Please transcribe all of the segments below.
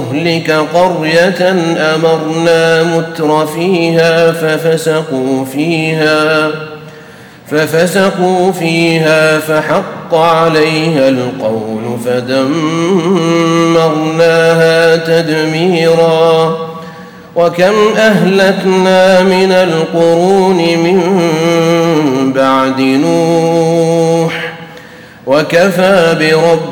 نهلك قرية أمرنا متر فيها ففسقوا فيها ففسقوا فيها فحق عليها القول فدمرناها تدميرا. وكم أهلكنا من القرون من بعد نوح وكفى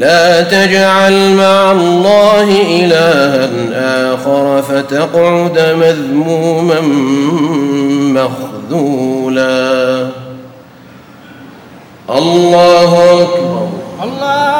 لا تجعل مع الله إلها آخر فتقعد مذموما مخذولا. الله أكبر. الله